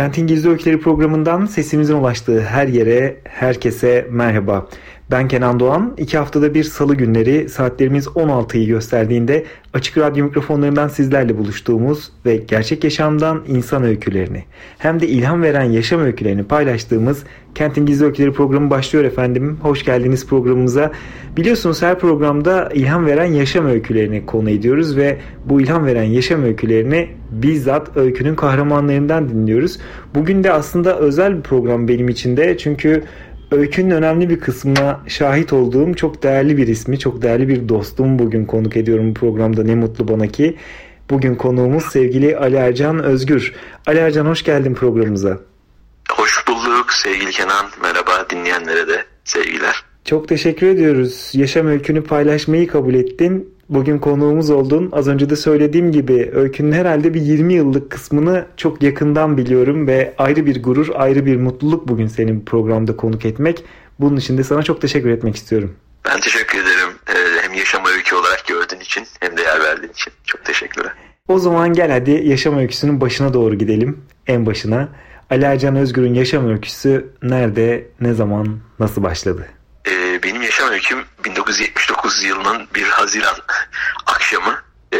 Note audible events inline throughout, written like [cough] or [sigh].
Kentin Gizli Öyküleri programından sesimizin ulaştığı her yere, herkese merhaba. Ben Kenan Doğan. İki haftada bir salı günleri saatlerimiz 16'yı gösterdiğinde açık radyo mikrofonlarından sizlerle buluştuğumuz ve gerçek yaşamdan insan öykülerini hem de ilham veren yaşam öykülerini paylaştığımız Kentin Gizli Öyküleri programı başlıyor efendim. Hoş geldiniz programımıza. Biliyorsunuz her programda ilham veren yaşam öykülerini konu ediyoruz ve bu ilham veren yaşam öykülerini bizzat öykünün kahramanlarından dinliyoruz. Bugün de aslında özel bir program benim için de çünkü öykünün önemli bir kısmına şahit olduğum çok değerli bir ismi, çok değerli bir dostum bugün konuk ediyorum bu programda. Ne mutlu bana ki. Bugün konuğumuz sevgili Ali Ercan Özgür. Ali Ercan hoş geldin programımıza. Hoş bulduk sevgili Kenan. Merhaba dinleyenlere de sevgiler. Çok teşekkür ediyoruz. Yaşam öykünü paylaşmayı kabul ettin. Bugün konuğumuz oldun. Az önce de söylediğim gibi öykünün herhalde bir 20 yıllık kısmını çok yakından biliyorum ve ayrı bir gurur, ayrı bir mutluluk bugün senin programda konuk etmek. Bunun için de sana çok teşekkür etmek istiyorum. Ben teşekkür ederim. Ee, hem yaşam öykü olarak gördüğün için hem de yer verdiğin için. Çok teşekkürler. O zaman gel hadi yaşam öyküsünün başına doğru gidelim. En başına. Ali Ercan Özgür'ün yaşam öyküsü nerede, ne zaman, nasıl başladı? Benim yaşam öyküm 1979 yılının bir Haziran [laughs] akşamı e,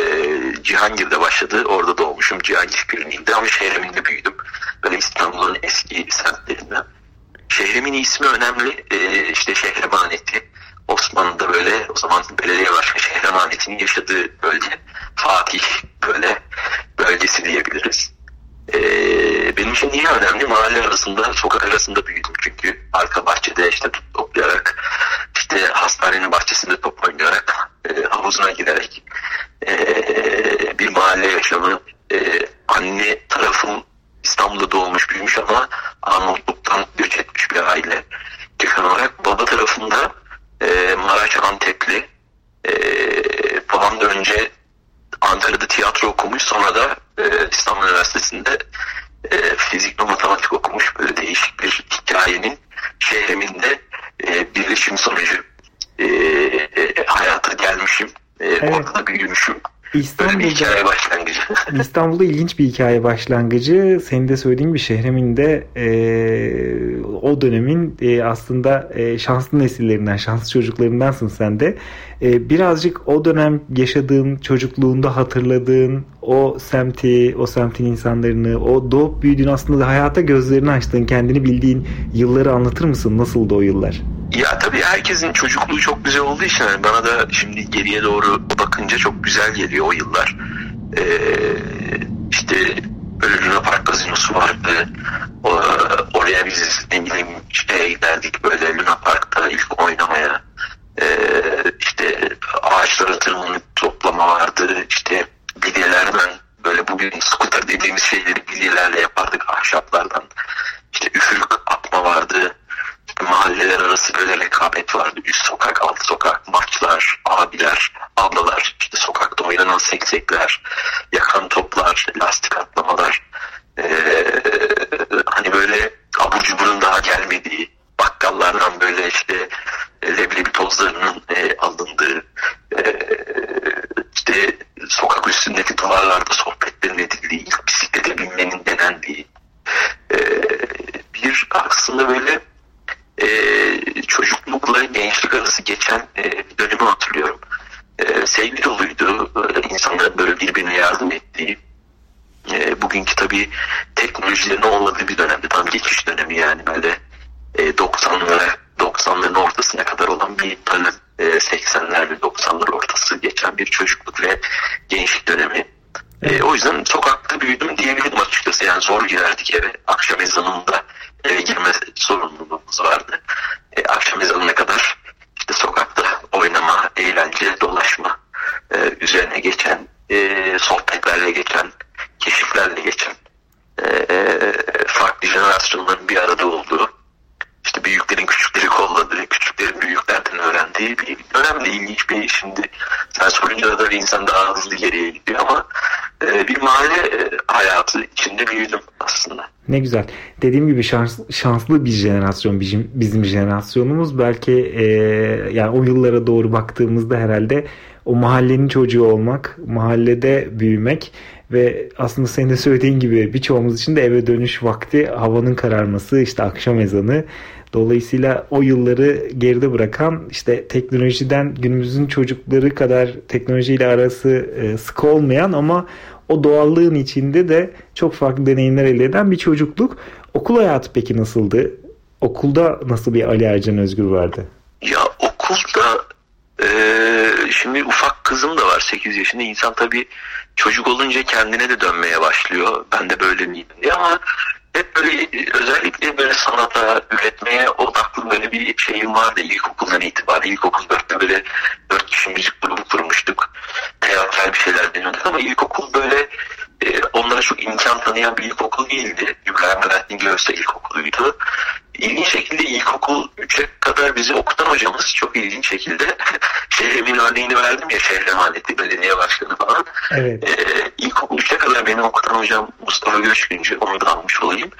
Cihangir'de başladı. Orada doğmuşum Cihangir Kliniği'nde ama şehriminde büyüdüm. Böyle İstanbul'un eski semtlerinden. Şehrimin ismi önemli. E, işte Şehremaneti. Osmanlı'da böyle o zaman belediye başkanı Şehremaneti'nin yaşadığı bölge. Fatih böyle bölgesi diyebiliriz. Ee, benim için niye önemli? Mahalle arasında, sokak arasında büyüdüm. Çünkü arka bahçede işte top toplayarak, işte hastanenin bahçesinde top oynayarak, e, havuzuna girerek e, bir mahalle yaşamı. E, anne tarafım İstanbul'da doğmuş, büyümüş ama Arnavutluk'tan göç etmiş bir aile. Köken olarak baba tarafında e, Maraş Antepli. E, babam da önce Ankara'da tiyatro okumuş. Sonra da e, İstanbul Üniversitesi'nde e, fizik ve matematik okumuş. Böyle değişik bir hikayenin şehriminde e, birleşim sonucu e, e, hayata gelmişim. E, evet. Orada büyümüşüm. İstanbul'da, Böyle bir hikaye başlangıcı. [laughs] İstanbul'da ilginç bir hikaye başlangıcı. Senin de söylediğin bir şehreminde e, o dönemin e, aslında e, şanslı nesillerinden, şanslı çocuklarındansın sen de. E, birazcık o dönem yaşadığın, çocukluğunda hatırladığın o semti, o semtin insanlarını, o doğup büyüdüğün aslında hayata gözlerini açtığın, kendini bildiğin yılları anlatır mısın? Nasıldı o yıllar? Ya tabii herkesin çocukluğu çok güzel olduğu için yani bana da şimdi geriye doğru bakınca çok güzel geliyor o yıllar. Ee, işte böyle Luna Park gazinosu vardı. O, oraya biz ne bileyim şeye giderdik böyle Luna Park'ta ilk oynamaya. Ee, işte ağaçlara tırmanıp toplama vardı. İşte bilyelerden böyle bugün scooter dediğimiz şeyleri bilyelerle yapardık ahşaplardan. İşte üfürük atma vardı mahalleler arası böyle rekabet vardı. Üst sokak, alt sokak, maçlar, abiler, ablalar, işte sokakta oynanan seksekler, yakan toplar, lastik atlamalar. Ee, hani böyle abur cuburun daha gelmediği, bakkallardan böyle işte e, leblebi tozlarının e, alındığı, e, işte sokak üstündeki duvarlarda sohbetlerin edildiği, bisiklete binmenin denendiği, e, bir aslında böyle e, çocuklukla gençlik arası geçen e, bir dönemi hatırlıyorum. E, sevgi doluydu. E, insanların böyle birbirine yardım ettiği. E, bugünkü tabii teknolojilerin olmadığı bir dönemde. Tam geçiş dönemi yani böyle e, 90'lara 90'ların ortasına kadar olan bir dönem. E, 80'ler ve 90'lar ortası geçen bir çocukluk ve gençlik dönemi. E, o yüzden sokakta büyüdüm diyebilirim açıkçası. Yani zor girerdik eve. Akşam ezanında eve girme sorumluluğumuz vardı. E, akşam ezanına kadar işte sokakta oynama, eğlence, dolaşma e, üzerine geçen, e, sohbetlerle geçen, keşiflerle geçen e, Sen sorunca da bir insan daha hızlı geriye gidiyor ama e, bir mahalle e, hayatı içinde büyüdüm aslında. Ne güzel. Dediğim gibi şans, şanslı bir jenerasyon bizim, bizim jenerasyonumuz. Belki e, yani o yıllara doğru baktığımızda herhalde o mahallenin çocuğu olmak, mahallede büyümek ve aslında senin de söylediğin gibi birçoğumuz için de eve dönüş vakti havanın kararması işte akşam ezanı Dolayısıyla o yılları geride bırakan işte teknolojiden günümüzün çocukları kadar teknolojiyle arası e, sıkı olmayan ama o doğallığın içinde de çok farklı deneyimler elde eden bir çocukluk. Okul hayatı peki nasıldı? Okulda nasıl bir Ali Ercan Özgür vardı? Ya okulda e, şimdi ufak kızım da var 8 yaşında. İnsan tabii çocuk olunca kendine de dönmeye başlıyor. Ben de böyle miydim diye ama hep böyle özellikle böyle sanata, üretmeye odaklı böyle bir şeyim vardı ilkokuldan itibaren. İlkokul 4'te böyle 4 kişi müzik grubu kurmuştuk. Teatral bir şeyler deniyorduk ama ilkokul böyle e, onlara çok imkan tanıyan bir ilkokul değildi. İbrahim Alaaddin Göğs'te ilkokuluydu. İlginç şekilde ilkokul 3'e kadar bizi okutan hocamız çok ilginç şekilde [laughs] şehrimin örneğini verdim ya şehir emaneti belediye başkanı falan. Evet. Ee, ilkokul 3'e kadar beni okutan hocam Mustafa Göçgüncü onu da almış olayım.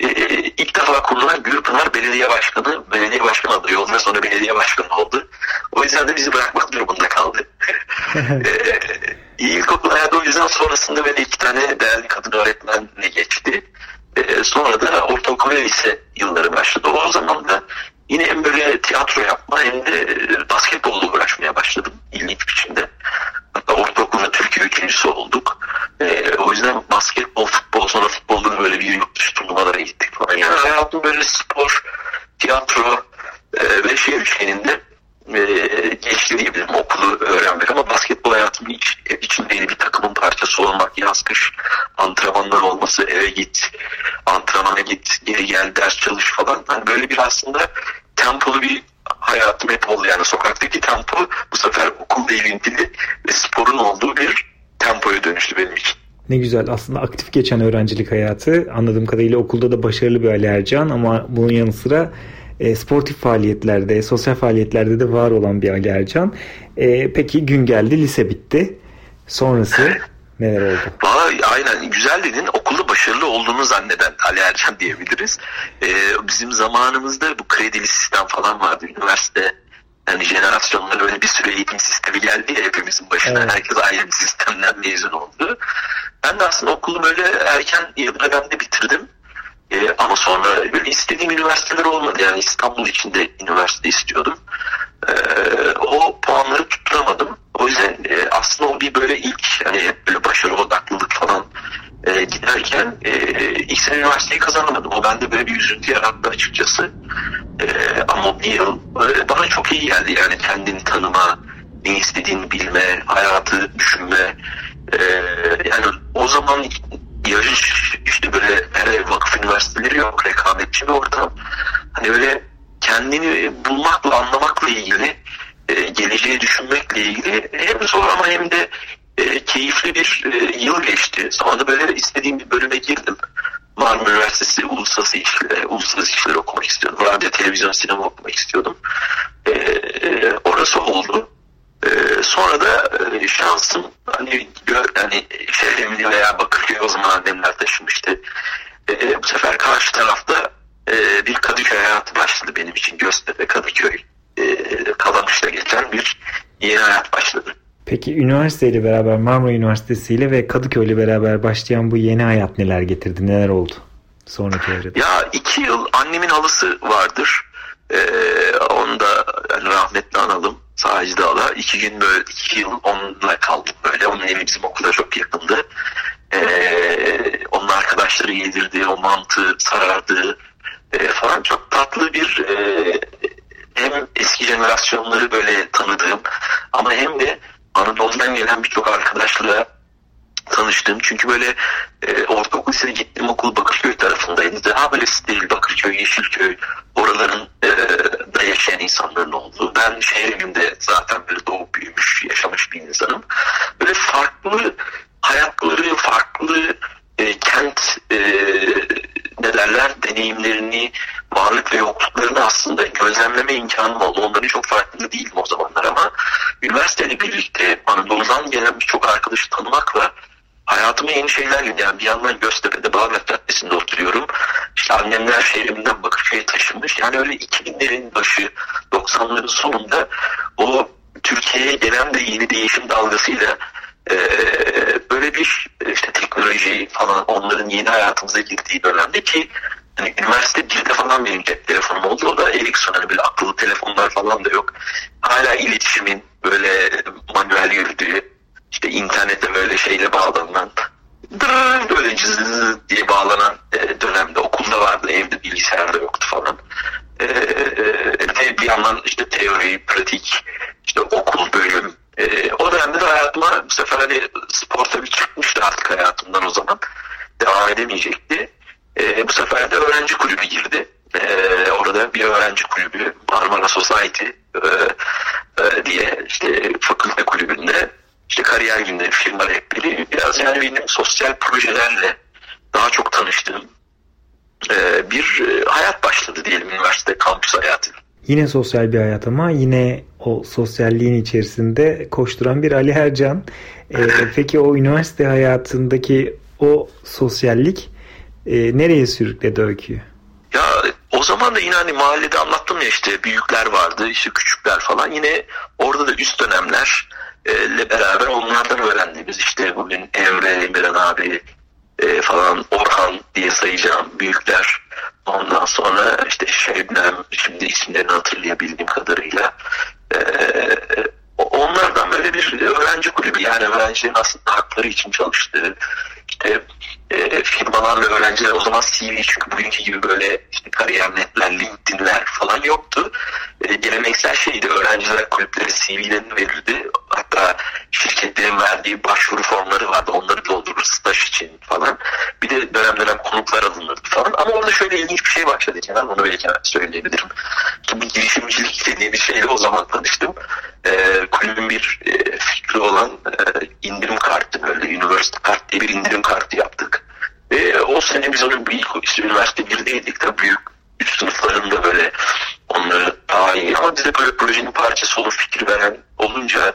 Ee, ilk defa kurulan Gürpınar Belediye Başkanı, belediye başkanı adayı oldu sonra belediye başkanı oldu. O yüzden de bizi bırakmak durumunda kaldı. [laughs] ee, ilkokul hayatı o yüzden sonrasında böyle iki tane değerli kadın öğretmenle geçti. Ee, sonra da ortaokul ve lise yılları başladı. O zaman da yine hem böyle tiyatro yapma hem de e, basketbolla uğraşmaya başladım ilginç biçimde. Hatta ortaokulda Türkiye üçüncüsü olduk. Ee, o yüzden basketbol, futbol sonra futbolda da böyle bir yurt dışı turnuvalara gittik falan. Yani hayatım böyle spor, tiyatro e, ve şehir üçgeninde e, geçti diyebilirim okulu öğrenmek ama basketbol hayatımın iç, içindeydi bir takımın parçası olmak yaz kış antrenmanlar olması eve git antrenmana git geri gel ders çalış falan hani böyle bir aslında tempolu bir hayatım hep oldu yani sokaktaki tempo bu sefer okulla ilintili ve sporun olduğu bir tempoya dönüştü benim için. Ne güzel aslında aktif geçen öğrencilik hayatı anladığım kadarıyla okulda da başarılı bir Ali Ercan ama bunun yanı sıra e, sportif faaliyetlerde, sosyal faaliyetlerde de var olan bir Ali Ercan. E, peki gün geldi, lise bitti. Sonrası [laughs] neler oldu? Valla aynen güzel dedin. Okulda başarılı olduğunu zanneden Ali Ercan diyebiliriz. E, bizim zamanımızda bu kredili sistem falan vardı. Üniversite yani jenerasyonlara böyle bir sürü eğitim sistemi geldi ya hepimizin başına. Evet. Herkes ayrı bir sistemden mezun oldu. Ben de aslında okulu böyle erken yıllarda bitirdim. E, ama sonra böyle istediğim üniversiteler olmadı. Yani İstanbul içinde üniversite istiyordum. E, o puanları tutturamadım. O yüzden e, aslında o bir böyle ilk hani hep böyle başarı giderken e, ilk sene üniversiteyi kazanamadım. O bende böyle bir üzüntü yarattı açıkçası. E, ama bir yıl e, bana çok iyi geldi. Yani kendini tanıma, ne istediğini bilme, hayatı düşünme. E, yani o zaman yarış işte böyle hele vakıf üniversiteleri yok rekabetçi bir ortam. Hani böyle kendini bulmakla anlamakla ilgili e, geleceği düşünmekle ilgili hem zor ama hem de e, keyifli bir e, yıl geçti. Sonra böyle istediğim bir bölüme girdim. Marmara Üniversitesi Uluslararası İlişkiler, Uluslararası İlişkiler okumak istiyordum. Radyo, televizyon, sinema okumak istiyordum. E, e, orası oldu. Ee, sonra da e, şansım hani gör, hani şehrimli veya Bakırköy o zaman annemler taşımıştı. E, bu sefer karşı tarafta e, bir Kadıköy hayatı başladı benim için. Göztepe, Kadıköy, e, Kalamış'ta geçen bir yeni hayat başladı. Peki üniversiteyle beraber Marmara Üniversitesi ile ve Kadıköy ile beraber başlayan bu yeni hayat neler getirdi? Neler oldu? Sonraki evrede. Ya iki yıl annemin halısı vardır. Ee, onu da yani rahmetli analım. Sağcı Dağ'la. iki gün böyle iki yıl onunla kaldık böyle. Onun evi bizim okula çok yakındı. Ee, onun arkadaşları yedirdi, o mantı sarardı e, falan. Çok tatlı bir e, hem eski jenerasyonları böyle tanıdığım ama hem de Anadolu'dan gelen birçok arkadaşla tanıştım. Çünkü böyle e, ortaokul lisede gittiğim okul Bakırköy tarafındaydı. Daha böyle değil Bakırköy, Yeşilköy oraların e, da yaşayan insanların olduğu. Ben şehrimde zaten böyle doğup büyümüş, yaşamış bir insanım. Böyle farklı hayatları, farklı e, kent e, ne derler deneyimlerini, varlık ve yokluklarını aslında gözlemleme imkanım oldu. Onların çok farkında değildim o zamanlar ama üniversitede birlikte Anadolu'dan gelen birçok arkadaşı tanımakla hayatıma yeni şeyler girdi. Yani bir yandan Göztepe'de Bağdat Caddesi'nde oturuyorum. İşte annemler şehrimden Bakırköy'e taşınmış. Yani öyle 2000'lerin başı 90'ların sonunda o Türkiye'ye gelen de yeni değişim dalgasıyla e, böyle bir işte teknoloji falan onların yeni hayatımıza girdiği dönemde ki yani üniversite 1'de falan benim cep telefonum oldu. O da Ericsson hani böyle akıllı telefonlar falan da yok. Hala iletişimin böyle manuel yürüdüğü işte internete böyle şeyle bağlanan böyle cız diye bağlanan e, dönemde okulda vardı evde bilgisayarda yoktu falan. E, e, bir yandan işte teori, pratik, işte okul bölüm. E, o dönemde de hayatıma bu sefer hani spor tabii çıkmıştı artık hayatımdan o zaman. Devam edemeyecekti. E, bu sefer de öğrenci kulübü girdi. E, orada bir öğrenci kulübü Marmara Society e, e, diye işte fakülte kulübünde işte kariyer günleri, firma rehberi biraz yani benim sosyal projelerle daha çok tanıştığım e, bir e, hayat başladı diyelim üniversite kampüs hayatı. Yine sosyal bir hayat ama yine o sosyalliğin içerisinde koşturan bir Ali Ercan. Ee, [laughs] peki o üniversite hayatındaki o sosyallik e, nereye sürükledi öyküyü? Ya o zaman da yine hani mahallede anlattım ya işte büyükler vardı işte küçükler falan yine orada da üst dönemler ile beraber onlardan öğrendiğimiz işte bugün Emre, Emirhan abi e, falan Orhan diye sayacağım büyükler. Ondan sonra işte Şebnem şimdi isimlerini hatırlayabildiğim kadarıyla e, onlardan böyle bir öğrenci kulübü yani öğrencilerin aslında hakları için çalıştığı işte e, firmalarla öğrenciler o zaman CV çünkü bugünkü gibi böyle işte kariyer netler, LinkedIn'ler falan yoktu. E, geleneksel şeydi öğrenciler kulüplere CV'lerini verirdi. Hatta şirketlerin verdiği başvuru formları vardı. Onları doldurur staj için falan. Bir de dönem dönem konuklar alınırdı falan. Ama orada şöyle ilginç bir şey başladı Kenan. Onu belki söyleyebilirim. Şimdi girişimcilik dediği bir şeyle o zaman tanıştım. E, kulübün bir e, fikri olan e, indirim kartı böyle üniversite kart diye bir indirim kartı yaptık. Ve o sene biz onu bir işte üniversite 1'deydik tabii büyük üst sınıflarında böyle onları daha iyi ama bize böyle projenin parçası olur fikir veren olunca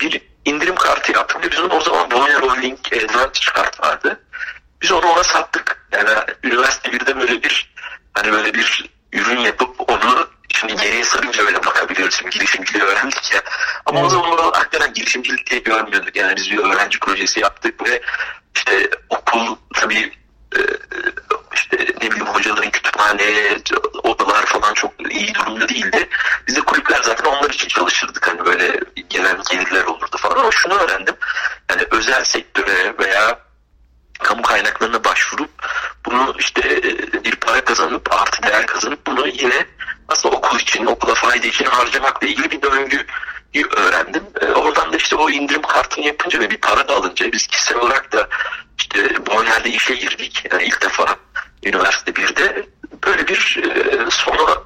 bir indirim kartı yaptık ve biz onu o zaman Boyer Rolling Advantage kart vardı. Biz onu ona sattık. Yani üniversite 1'de böyle bir hani böyle bir ürün yapıp onu şimdi geriye sarınca öyle bakabiliyoruz. Şimdi girişimciliği öğrendik ya. Ama evet. o zaman onu hakikaten girişimcilik diye görmüyorduk. Yani biz bir öğrenci projesi yaptık ve işte okul tabii e, işte ne bileyim hocaların kütüphane, odalar falan çok iyi durumda değildi. Biz de kulüpler zaten onlar için çalışırdık. Hani böyle gelen gelirler olurdu falan. Ama şunu öğrendim. Yani özel sektöre veya kamu kaynaklarına başvurup bunu işte e, bir para kazanıp artı değer kazanıp bunu yine aslında okul için, okula fayda için harcamakla ilgili bir döngü öğrendim. E, oradan da işte o indirim kartını yapınca ve bir para da alınca biz kişisel olarak da işte Boyner'de işe girdik. Yani ilk defa üniversite 1'de böyle bir e, sonra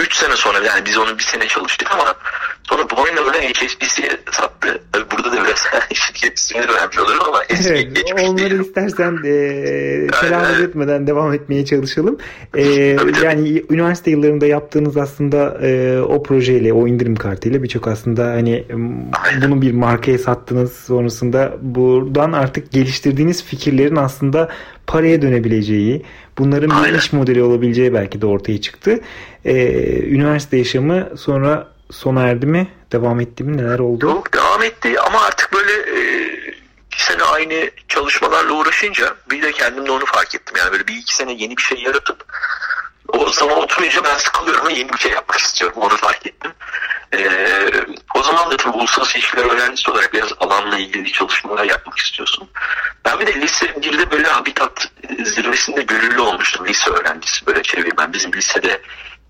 3 sene sonra yani biz onu bir sene çalıştık ama sonra Boyner'la HSBC'ye sattı. Tabii burada da biraz [laughs] ismini önemli olur ama eski evet, geçmiş Onları diyelim. istersen e, telaffuz etmeden devam etmeye çalışalım. E, tabii, tabii. Yani üniversite yıllarında yaptığınız aslında e, o projeyle, o indirim kartıyla birçok aslında hani Aynen. bunu bir markaya sattınız sonrasında buradan artık geliştirdiğiniz fikirlerin aslında paraya dönebileceği, bunların bir iş modeli olabileceği belki de ortaya çıktı. Ee, üniversite yaşamı sonra sona erdi mi? Devam etti mi? Neler oldu? Yok devam etti ama artık böyle e, iki sene aynı çalışmalarla uğraşınca bir de kendimde onu fark ettim. Yani böyle bir iki sene yeni bir şey yaratıp o zaman oturunca ben sıkılıyorum ve yeni bir şey yapmak istiyorum. Onu fark ettim. Ee, o zaman da tabii uluslararası ilişkiler öğrencisi olarak biraz alanla ilgili çalışmalar yapmak istiyorsun. Ben bir de lise 1'de böyle habitat zirvesinde gönüllü olmuştum lise öğrencisi böyle çevirmen. Bizim lisede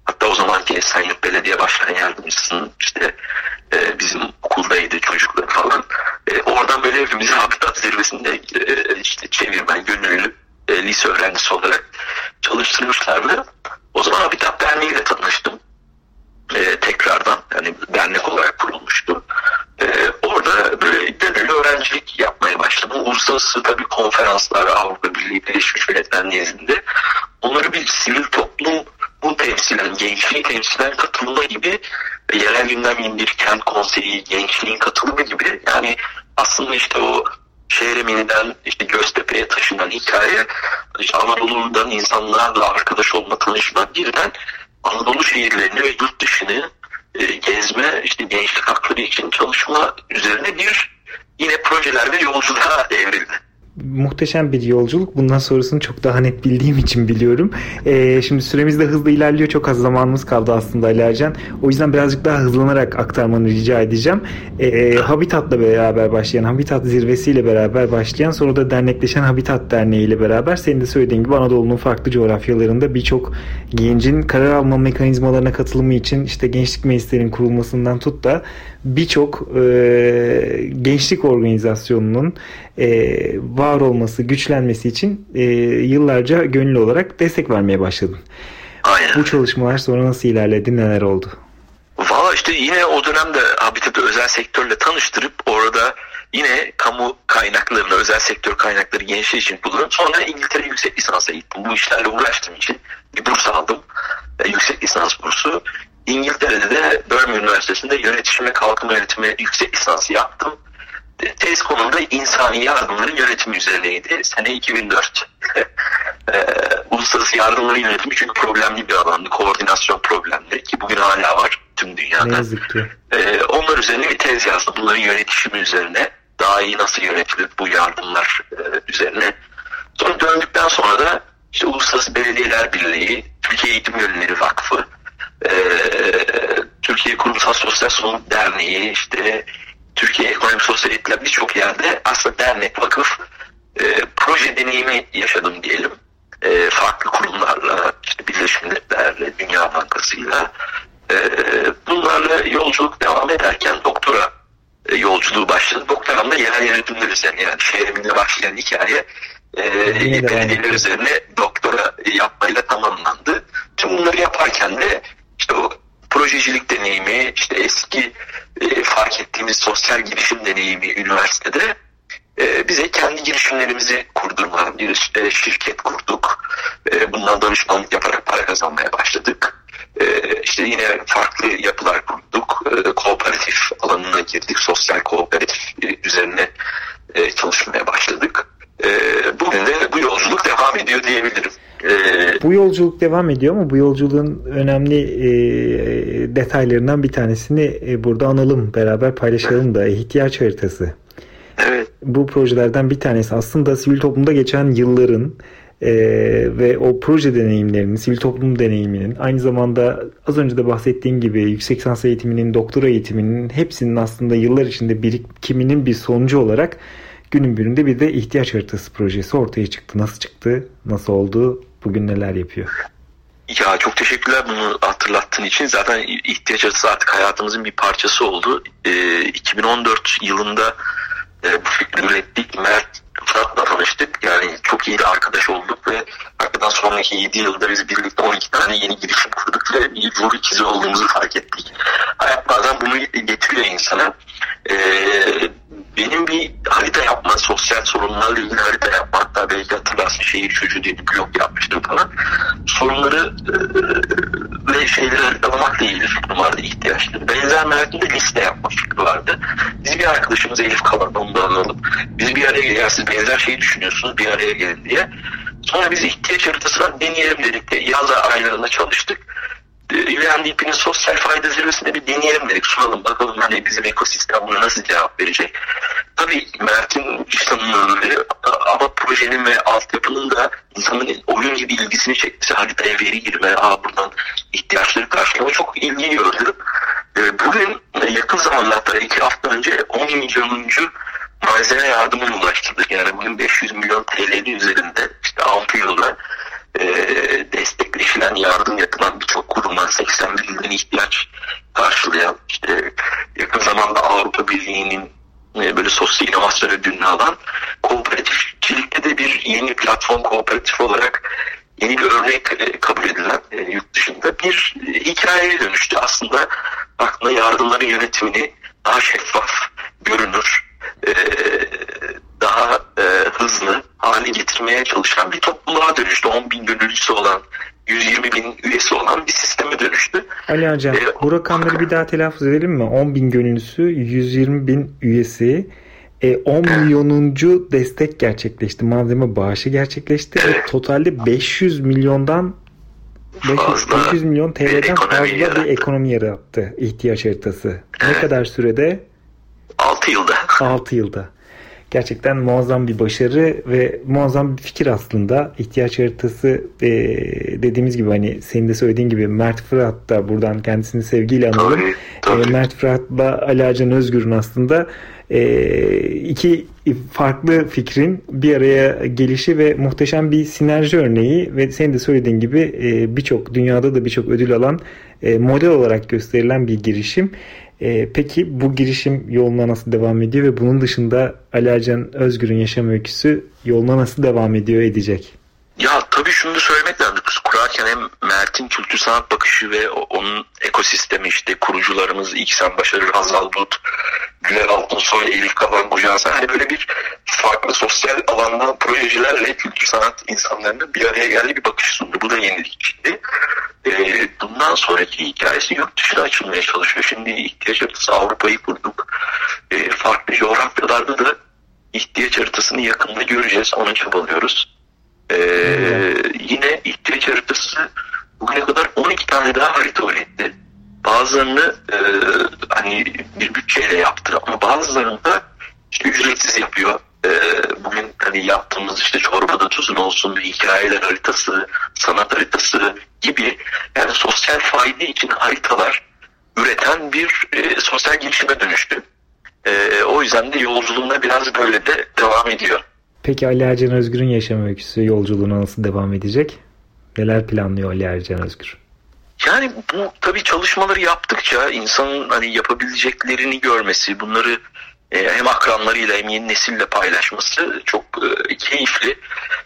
hatta o zamanki Esenyurt Belediye Başkan Yardımcısının işte e, bizim okuldaydı çocuklar falan. E, oradan böyle hepimizi habitat zirvesinde e, işte çevirmen gönüllü e, lise öğrencisi olarak çalıştırmışlardı. O zaman Habitat Derneği ile tanıştım. E, tekrardan yani dernek olarak kurulmuştu. E, orada böyle gönüllü öğrencilik yapmaya başladım. Uluslararası tabii konferanslar Avrupa Birliği Birleşmiş Milletler nezdinde onları bir sivil toplum bu temsilen, gençliği temsilen katılma gibi yerel gündem indir, kent konseyi, gençliğin katılımı gibi yani aslında işte o Şehreminden işte Göztepe'ye taşınan hikaye işte Anadolu'dan insanlarla arkadaş olma, tanışma birden Anadolu şehirlerini ve yurt dışını e, gezme, işte gençlik hakları için çalışma üzerine bir yine projeler ve yolculuğa evrildi muhteşem bir yolculuk. Bundan sonrasını çok daha net bildiğim için biliyorum. Ee, şimdi süremiz de hızlı ilerliyor. Çok az zamanımız kaldı aslında Ali Ercan. O yüzden birazcık daha hızlanarak aktarmanı rica edeceğim. Ee, Habitat'la beraber başlayan, Habitat zirvesiyle beraber başlayan, sonra da dernekleşen Habitat Derneği ile beraber senin de söylediğin gibi Anadolu'nun farklı coğrafyalarında birçok gencin karar alma mekanizmalarına katılımı için işte gençlik meclislerinin kurulmasından tut da birçok e, gençlik organizasyonunun e, var olması, güçlenmesi için e, yıllarca gönüllü olarak destek vermeye başladın. Aynen. Bu çalışmalar sonra nasıl ilerledi, neler oldu? Valla işte yine o dönemde Habitat'ı özel sektörle tanıştırıp orada yine kamu kaynaklarını, özel sektör kaynakları gençler için kullanıp sonra İngiltere yüksek lisansa gittim. Bu işlerle uğraştığım için bir burs aldım. E, yüksek lisans bursu. İngiltere'de de Birmingham Üniversitesi'nde yönetişim ve kalkınma yönetimi yüksek lisansı yaptım. Tez konumda insani yardımların yönetimi üzerineydi. Sene 2004. [laughs] ee, uluslararası yardımların yönetimi çünkü problemli bir alandı. Koordinasyon problemleri ki bugün hala var tüm dünyada. Ne yazık ki. Ee, onlar üzerine bir tez yazdım. Bunların yönetişimi üzerine. Daha iyi nasıl yönetilir bu yardımlar e, üzerine. Sonra döndükten sonra da işte Uluslararası Belediyeler Birliği, Türkiye Eğitim Yönleri Vakfı, e, Türkiye Kurumsal Sosyal Sorumluluk Derneği, işte Türkiye Ekonomi Sosyal Eğitimler birçok yerde aslında dernek, vakıf e, proje deneyimi yaşadım diyelim. E, farklı kurumlarla, işte Birleşmiş Milletler'le, Dünya Bankası'yla e, bunlarla yolculuk devam ederken doktora e, yolculuğu başladı. Doktoram da yerel yönetimler üzerine yani şehriminde başlayan hikaye e, belediyeler üzerine doktora yapmayla tamamlandı. Tüm bunları yaparken de işte o projecilik deneyimi, işte eski e, fark ettiğimiz sosyal girişim deneyimi üniversitede e, bize kendi girişimlerimizi kurdurma, bir e, şirket kurduk. E, bundan danışmanlık yaparak para kazanmaya başladık. E, işte yine farklı yapılar kurduk. E, kooperatif alanına girdik. Sosyal kooperatif e, üzerine e, çalışmaya başladık. E, bugün de bu yolculuk devam ediyor diyebilirim. Ee, bu yolculuk devam ediyor ama bu yolculuğun önemli e, detaylarından bir tanesini e, burada analım, beraber paylaşalım da ihtiyaç haritası. Evet. Bu projelerden bir tanesi aslında sivil toplumda geçen yılların e, ve o proje deneyimlerinin, sivil toplum deneyiminin aynı zamanda az önce de bahsettiğim gibi yüksek lisans eğitiminin, doktora eğitiminin hepsinin aslında yıllar içinde birikiminin bir sonucu olarak günün birinde bir de ihtiyaç haritası projesi ortaya çıktı. Nasıl çıktı? Nasıl oldu? Bugün neler yapıyor? Ya çok teşekkürler bunu hatırlattığın için. Zaten ihtiyaç haritası artık hayatımızın bir parçası oldu. Ee, 2014 yılında e, bu fikri ürettik. Mert Fırat'la tanıştık. Yani çok iyi bir arkadaş olduk ve hakikaten sonraki 7 yılda biz birlikte 12 tane yeni girişim kurduk ve bir ruh ikizi olduğumuzu fark ettik. Hayat bazen bunu getiriyor insana. Ee, benim bir yapma, sosyal sorunlarla ilgili harita yapma, hatta belki hatırlarsın şehir çocuğu diye bir blog yapmıştım falan. Sorunları e, ve şeyleri haritalamakla ilgili sorun vardı, ihtiyaçları. Benzer merakında liste yapma fikri vardı. Biz bir arkadaşımız Elif Kalan, onu da anladım. Biz bir araya geliyoruz, siz benzer şeyi düşünüyorsunuz, bir araya gelin diye. Sonra biz ihtiyaç haritasını deneyelim dedik de yaz aylarında çalıştık. UNDP'nin sosyal fayda zirvesinde bir deneyelim dedik. Sunalım bakalım hani bizim ekosistem buna nasıl cevap verecek. Tabii Mert'in işlemleri ama projenin ve altyapının da insanın oyun gibi ilgisini çekmesi, haritaya veri girme, aa buradan ihtiyaçları karşılama çok ilgi gördü. Bugün yakın zamanda hatta iki hafta önce 10 milyonuncu malzeme yardımını ulaştırdık. Yani bugün 500 milyon TL'nin üzerinde işte 6 yılda e, destekleşilen, yardım yapılan birçok 81 milyon ihtiyaç karşılayan, işte yakın zamanda Avrupa Birliği'nin e, böyle sosyal inovasyon ödülünü alan kooperatifçilikte de bir yeni platform kooperatif olarak yeni bir örnek e, kabul edilen e, yurt dışında bir hikayeye dönüştü. Aslında aklına yardımların yönetimini daha şeffaf, görünür, daha hızlı hale getirmeye çalışan bir topluluğa dönüştü. 10 bin gönüllüsü olan 120 bin üyesi olan bir sisteme dönüştü. Ali Hocam ee, bu rakamları bir daha telaffuz edelim mi? 10 bin gönüllüsü, 120 bin üyesi. e, 10 milyonuncu destek gerçekleşti. Malzeme bağışı gerçekleşti. Evet. Ve totalde 500 milyondan fazla 500 milyon TL'den fazla yarattı. bir ekonomi yarattı ihtiyaç haritası. Evet. Ne kadar sürede? 6 yılda. 6 yılda. Gerçekten muazzam bir başarı ve muazzam bir fikir aslında. İhtiyaç haritası e, dediğimiz gibi hani senin de söylediğin gibi Mert Fırat da buradan kendisini sevgiyle analım. Tabii, tabii. E, Mert Fırat'la Ali Ercan Özgür'ün aslında e, iki farklı fikrin bir araya gelişi ve muhteşem bir sinerji örneği ve senin de söylediğin gibi e, birçok dünyada da birçok ödül alan e, model olarak gösterilen bir girişim. Peki bu girişim yoluna nasıl devam ediyor ve bunun dışında Ali Ercan Özgür'ün yaşam öyküsü yoluna nasıl devam ediyor edecek? Ya tabii şunu da söylemek lazım. Kurarken hem Mert'in kültür sanat bakışı ve onun ekosistemi işte kurucularımız İksen Başarı, Hazal Bulut, Güler Altınsoy, Elif Kaban, Bujansa hani böyle bir farklı sosyal alandan projecilerle kültür sanat insanlarının bir araya geldiği bir bakış sundu. Bu da yenilikçiydi. Ee, bundan sonraki hikayesi yurt dışına açılmaya çalışıyor. Şimdi ihtiyaç haritası Avrupa'yı kurduk. Ee, farklı coğrafyalarda da ihtiyaç haritasını yakında göreceğiz. Ona çabalıyoruz. Ee, yine ihtiyaç haritası bugüne kadar 12 tane daha harita üretti. Bazılarını e, hani bir bütçeyle yaptı ama bazılarını da işte ücretsiz yapıyor. E, bugün hani yaptığımız işte çorbada tuzun olsun, hikayeler haritası, sanat haritası gibi yani sosyal fayda için haritalar üreten bir e, sosyal gelişime dönüştü. E, o yüzden de yolculuğuna biraz böyle de devam ediyor. Peki Ali Ercan Özgür'ün yaşam öyküsü yolculuğuna nasıl devam edecek? Neler planlıyor Ali Ercan Özgür? Yani bu tabii çalışmaları yaptıkça insanın hani yapabileceklerini görmesi, bunları hem akranlarıyla hem yeni nesille paylaşması çok e, keyifli.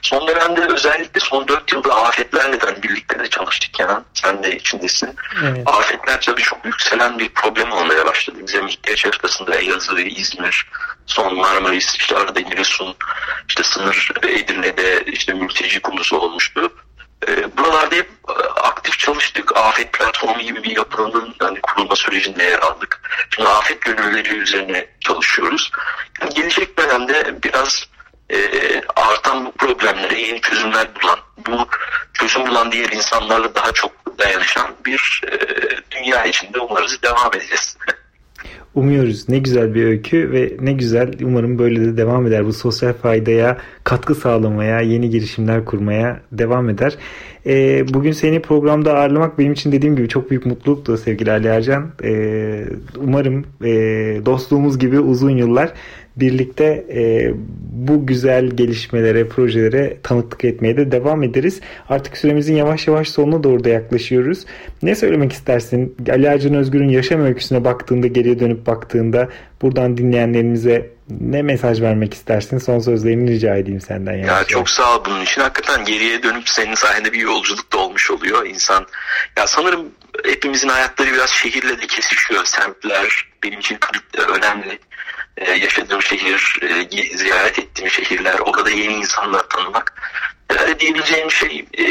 Son dönemde özellikle son dört yılda afetlerle de birlikte de çalıştık Kenan. Sen de içindesin. Evet. Afetler tabii çok yükselen bir problem olmaya başladı. Bizim ihtiyaç haritasında Elazığ, İzmir, son Marmaris, işte arada Giresun, işte sınır Edirne'de işte mülteci konusu olmuştu. E, buralarda hep e, aktif çalıştık. Afet platformu gibi bir yapının hani kurulma sürecinde yer aldık. Şimdi afet gönülleri üzerine çalışıyoruz. Yani gelecek dönemde biraz e, artan bu problemlere yeni çözümler bulan, bu çözüm bulan diğer insanlarla daha çok dayanışan bir e, dünya içinde umarız devam edeceğiz. [laughs] Umuyoruz. Ne güzel bir öykü ve ne güzel umarım böyle de devam eder. Bu sosyal faydaya katkı sağlamaya, yeni girişimler kurmaya devam eder. E, bugün seni programda ağırlamak benim için dediğim gibi çok büyük mutluluktu sevgili Ali Ercan. E, umarım e, dostluğumuz gibi uzun yıllar birlikte e, bu güzel gelişmelere, projelere tanıklık etmeye de devam ederiz. Artık süremizin yavaş yavaş sonuna doğru da yaklaşıyoruz. Ne söylemek istersin? Ali Ercan Özgür'ün yaşam öyküsüne baktığında, geriye dönüp baktığında buradan dinleyenlerimize ne mesaj vermek istersin? Son sözlerini rica edeyim senden. Yani. Ya çok sağ ol bunun için. Hakikaten geriye dönüp senin sayende bir yolculuk da olmuş oluyor insan. Ya sanırım hepimizin hayatları biraz şehirle de kesişiyor. Semtler benim için önemli. Ee, yaşadığım şehir, e, ziyaret ettiğim şehirler, orada yeni insanlar tanımak. Herhalde diyebileceğim şey e,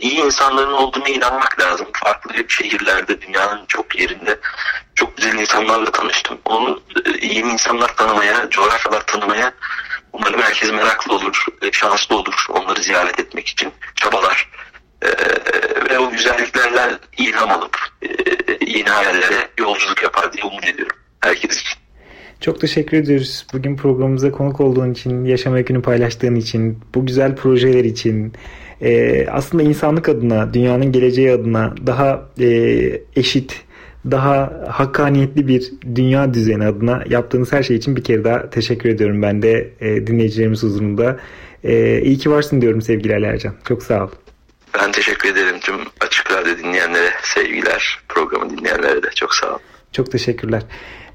iyi insanların olduğuna inanmak lazım. Farklı şehirlerde, dünyanın çok yerinde çok güzel insanlarla tanıştım. Onu e, yeni insanlar tanımaya, coğrafyalar tanımaya umarım herkes meraklı olur, şanslı olur onları ziyaret etmek için çabalar. Ve o güzelliklerle ilham alıp yeni hayallere yolculuk yapar diye umut ediyorum herkes için. Çok teşekkür ediyoruz. Bugün programımıza konuk olduğun için, yaşam öykünü paylaştığın için, bu güzel projeler için, e, aslında insanlık adına, dünyanın geleceği adına daha e, eşit, daha hakkaniyetli bir dünya düzeni adına yaptığınız her şey için bir kere daha teşekkür ediyorum ben de e, dinleyicilerimiz huzurunda. E, iyi ki varsın diyorum sevgili Ali Ercan. Çok sağ ol. Ben teşekkür ederim tüm Açık Radyo dinleyenlere, sevgiler, programı dinleyenlere de çok sağ ol. Çok teşekkürler.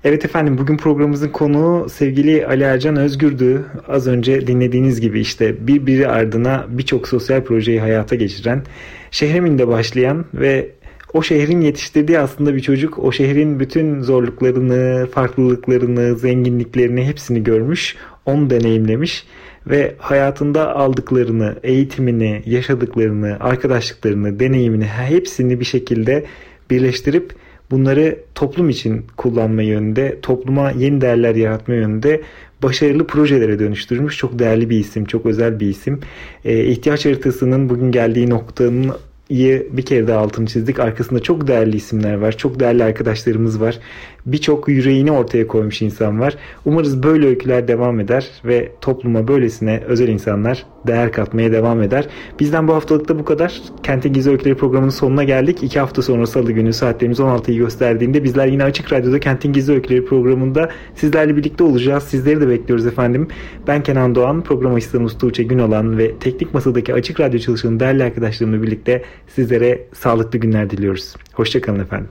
Evet efendim bugün programımızın konuğu sevgili Ali Ercan Özgür'dü. Az önce dinlediğiniz gibi işte birbiri ardına birçok sosyal projeyi hayata geçiren, şehreminde başlayan ve o şehrin yetiştirdiği aslında bir çocuk o şehrin bütün zorluklarını, farklılıklarını, zenginliklerini hepsini görmüş, onu deneyimlemiş ve hayatında aldıklarını, eğitimini, yaşadıklarını, arkadaşlıklarını, deneyimini hepsini bir şekilde birleştirip bunları toplum için kullanma yönünde, topluma yeni değerler yaratma yönünde başarılı projelere dönüştürmüş çok değerli bir isim, çok özel bir isim. E, ihtiyaç haritasının bugün geldiği noktanın iyi bir kere daha altını çizdik. Arkasında çok değerli isimler var. Çok değerli arkadaşlarımız var. Birçok yüreğini ortaya koymuş insan var. Umarız böyle öyküler devam eder ve topluma böylesine özel insanlar değer katmaya devam eder. Bizden bu haftalıkta bu kadar. Kentin Gizli Öyküleri programının sonuna geldik. İki hafta sonra salı günü saatlerimiz 16'yı gösterdiğinde bizler yine Açık Radyo'da Kentin Gizli Öyküleri programında sizlerle birlikte olacağız. Sizleri de bekliyoruz efendim. Ben Kenan Doğan, program asistanımız Tuğçe Günalan ve teknik masadaki Açık Radyo çalışanı değerli arkadaşlarımla birlikte sizlere sağlıklı günler diliyoruz. Hoşçakalın efendim.